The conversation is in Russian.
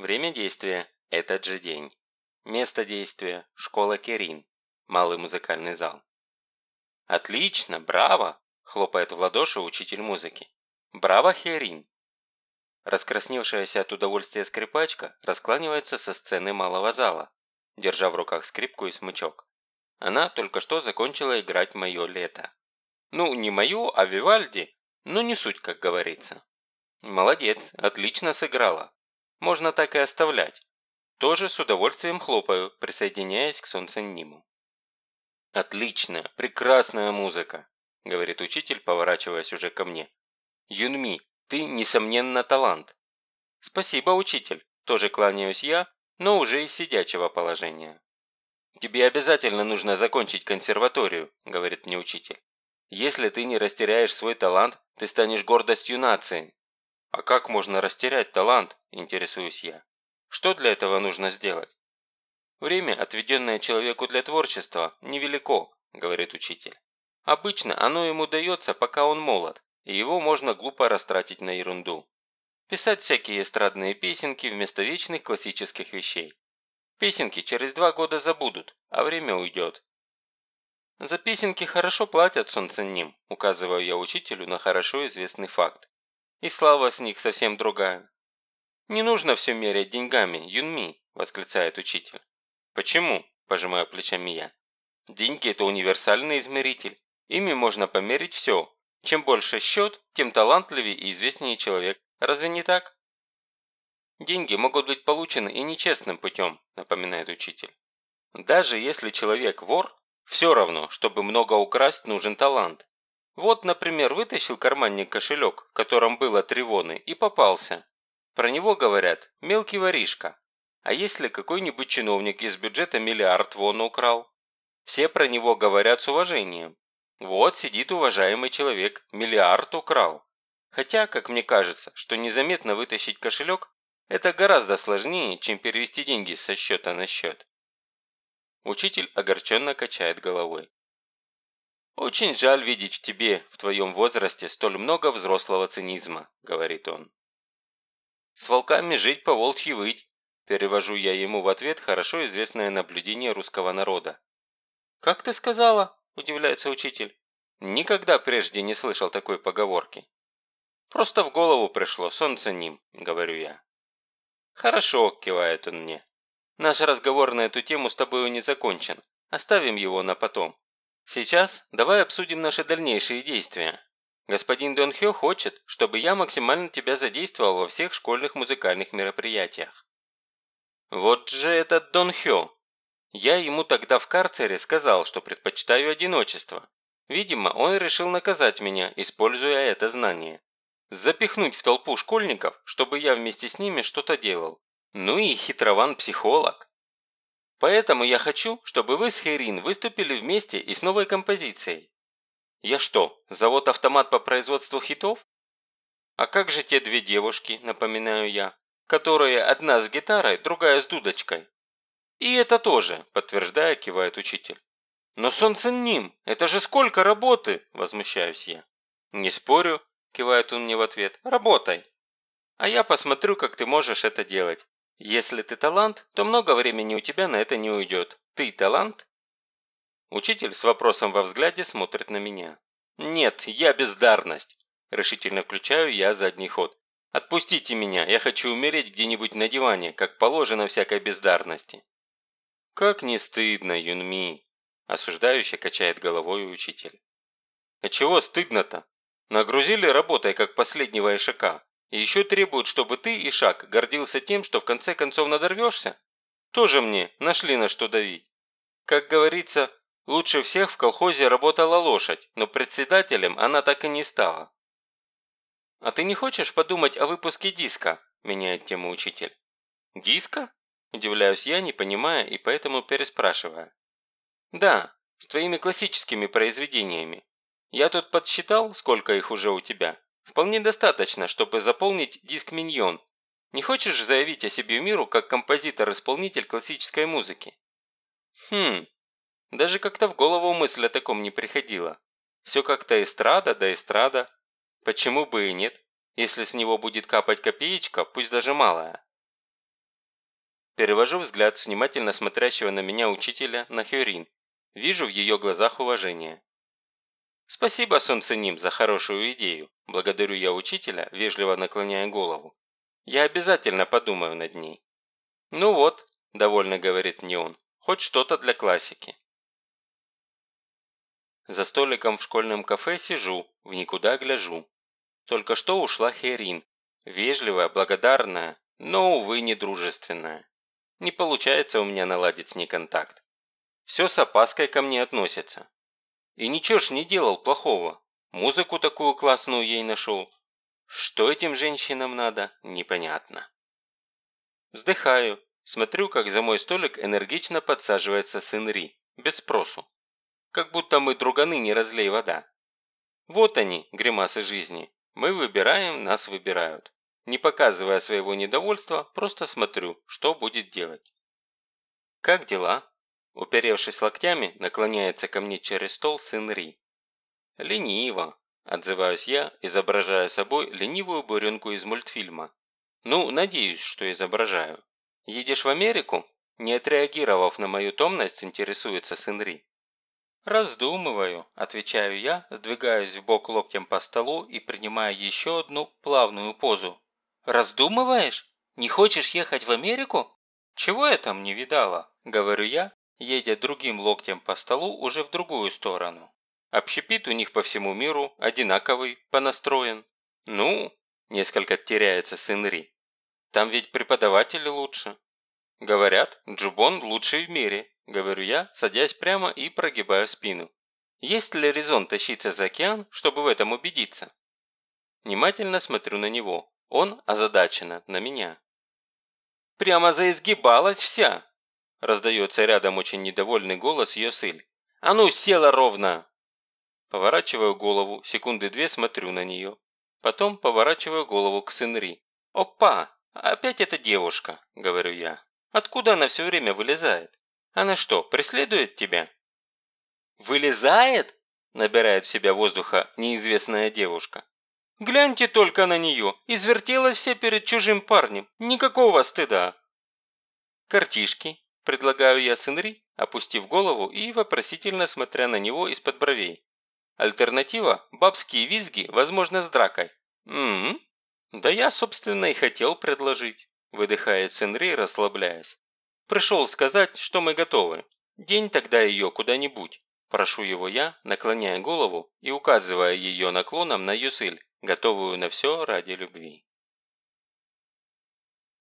Время действия – этот же день. Место действия – школа Керин, малый музыкальный зал. «Отлично! Браво!» – хлопает в ладоши учитель музыки. «Браво, Херин!» Раскрасневшаяся от удовольствия скрипачка раскланивается со сцены малого зала, держа в руках скрипку и смычок. Она только что закончила играть «Мое лето». Ну, не мою, а Вивальди, но не суть, как говорится. Молодец, отлично сыграла. Можно так и оставлять. Тоже с удовольствием хлопаю, присоединяясь к солнцениму. «Отличная, прекрасная музыка», – говорит учитель, поворачиваясь уже ко мне. «Юнми, ты, несомненно, талант». «Спасибо, учитель», – тоже кланяюсь я, но уже из сидячего положения. «Тебе обязательно нужно закончить консерваторию», – говорит мне учитель. Если ты не растеряешь свой талант, ты станешь гордостью нации. А как можно растерять талант, интересуюсь я. Что для этого нужно сделать? Время, отведенное человеку для творчества, невелико, говорит учитель. Обычно оно ему дается, пока он молод, и его можно глупо растратить на ерунду. Писать всякие эстрадные песенки вместо вечных классических вещей. Песенки через два года забудут, а время уйдет. «За песенки хорошо платят, солнценим», указываю я учителю на хорошо известный факт. «И слава с них совсем другая». «Не нужно все мерять деньгами, Юнми», восклицает учитель. «Почему?» – пожимаю плечами я. «Деньги – это универсальный измеритель. Ими можно померить все. Чем больше счет, тем талантливее и известнее человек. Разве не так?» «Деньги могут быть получены и нечестным путем», напоминает учитель. «Даже если человек вор, все равно, чтобы много украсть, нужен талант. Вот, например, вытащил карманник кошелек, в котором было три воны, и попался. Про него говорят «мелкий воришка». А если какой-нибудь чиновник из бюджета миллиард вон украл? Все про него говорят с уважением. Вот сидит уважаемый человек, миллиард украл. Хотя, как мне кажется, что незаметно вытащить кошелек – это гораздо сложнее, чем перевести деньги со счета на счет. Учитель огорченно качает головой. «Очень жаль видеть в тебе, в твоем возрасте, столь много взрослого цинизма», – говорит он. «С волками жить, по волчьи выть», – перевожу я ему в ответ хорошо известное наблюдение русского народа. «Как ты сказала?» – удивляется учитель. «Никогда прежде не слышал такой поговорки». «Просто в голову пришло, солнце ним», – говорю я. «Хорошо», – кивает он мне. Наш разговор на эту тему с тобою не закончен. Оставим его на потом. Сейчас давай обсудим наши дальнейшие действия. Господин Дон Хё хочет, чтобы я максимально тебя задействовал во всех школьных музыкальных мероприятиях. Вот же этот Дон Хё. Я ему тогда в карцере сказал, что предпочитаю одиночество. Видимо, он решил наказать меня, используя это знание. Запихнуть в толпу школьников, чтобы я вместе с ними что-то делал. Ну и хитрован-психолог. Поэтому я хочу, чтобы вы с Хейрин выступили вместе и с новой композицией. Я что, завод-автомат по производству хитов? А как же те две девушки, напоминаю я, которые одна с гитарой, другая с дудочкой? И это тоже, подтверждая, кивает учитель. Но солнце ним, это же сколько работы, возмущаюсь я. Не спорю, кивает он мне в ответ, работай. А я посмотрю, как ты можешь это делать. Если ты талант, то много времени у тебя на это не уйдет. Ты талант? Учитель с вопросом во взгляде смотрит на меня. Нет, я бездарность. Решительно включаю я задний ход. Отпустите меня, я хочу умереть где-нибудь на диване, как положено всякой бездарности. Как не стыдно, Юнми, осуждающе качает головой учитель. А чего стыдно-то? Нагрузили работой, как последнего ишака. И еще требуют, чтобы ты, Ишак, гордился тем, что в конце концов надорвешься? Тоже мне нашли на что давить. Как говорится, лучше всех в колхозе работала лошадь, но председателем она так и не стала. «А ты не хочешь подумать о выпуске диска?» – меняет тему учитель. «Диска?» – удивляюсь я, не понимая и поэтому переспрашивая. «Да, с твоими классическими произведениями. Я тут подсчитал, сколько их уже у тебя. Вполне достаточно, чтобы заполнить диск «Миньон». Не хочешь заявить о себе миру как композитор-исполнитель классической музыки? Хм, даже как-то в голову мысль о таком не приходила. Все как-то эстрада да эстрада. Почему бы и нет, если с него будет капать копеечка, пусть даже малая. Перевожу взгляд внимательно смотрящего на меня учителя на Хёрин. Вижу в ее глазах уважение. «Спасибо, Солнценим, за хорошую идею», – благодарю я учителя, вежливо наклоняя голову. «Я обязательно подумаю над ней». «Ну вот», – довольно говорит мне он, – «хоть что-то для классики». За столиком в школьном кафе сижу, в никуда гляжу. Только что ушла Херин, вежливая, благодарная, но, увы, недружественная. Не получается у меня наладить с ней контакт. Все с опаской ко мне относится. И ничего ж не делал плохого. Музыку такую классную ей нашел. Что этим женщинам надо, непонятно. Вздыхаю, смотрю, как за мой столик энергично подсаживается сын Ри, без спросу. Как будто мы друганы не разлей вода. Вот они, гримасы жизни. Мы выбираем, нас выбирают. Не показывая своего недовольства, просто смотрю, что будет делать. «Как дела?» Уперевшись локтями, наклоняется ко мне через стол сын Ри. «Лениво», – отзываюсь я, изображая собой ленивую буренку из мультфильма. «Ну, надеюсь, что изображаю. Едешь в Америку?» Не отреагировав на мою томность, интересуется сын Ри. «Раздумываю», – отвечаю я, сдвигаясь в бок локтем по столу и принимая еще одну плавную позу. «Раздумываешь? Не хочешь ехать в Америку?» «Чего я там не видала?» – говорю я, едя другим локтем по столу уже в другую сторону. Общепит у них по всему миру одинаковый, понастроен. Ну, несколько теряется сын Ри. Там ведь преподаватели лучше. Говорят, Джубон лучший в мире, говорю я, садясь прямо и прогибаю спину. Есть ли резон тащиться за океан, чтобы в этом убедиться? Внимательно смотрю на него. Он озадаченно на меня. Прямо заизгибалась вся, Раздается рядом очень недовольный голос Йосыль. «А ну, села ровно!» Поворачиваю голову, секунды две смотрю на нее. Потом поворачиваю голову к Сынри. «Опа! Опять эта девушка!» – говорю я. «Откуда она все время вылезает? Она что, преследует тебя?» «Вылезает?» – набирает в себя воздуха неизвестная девушка. «Гляньте только на нее! Извертелась все перед чужим парнем! Никакого стыда!» «Картишки!» Предлагаю я Сенри, опустив голову и вопросительно смотря на него из-под бровей. Альтернатива – бабские визги, возможно, с дракой. «М-м, да я, собственно, и хотел предложить», – выдыхает Сенри, расслабляясь. «Пришел сказать, что мы готовы. День тогда ее куда-нибудь». Прошу его я, наклоняя голову и указывая ее наклоном на Юсыль, готовую на все ради любви.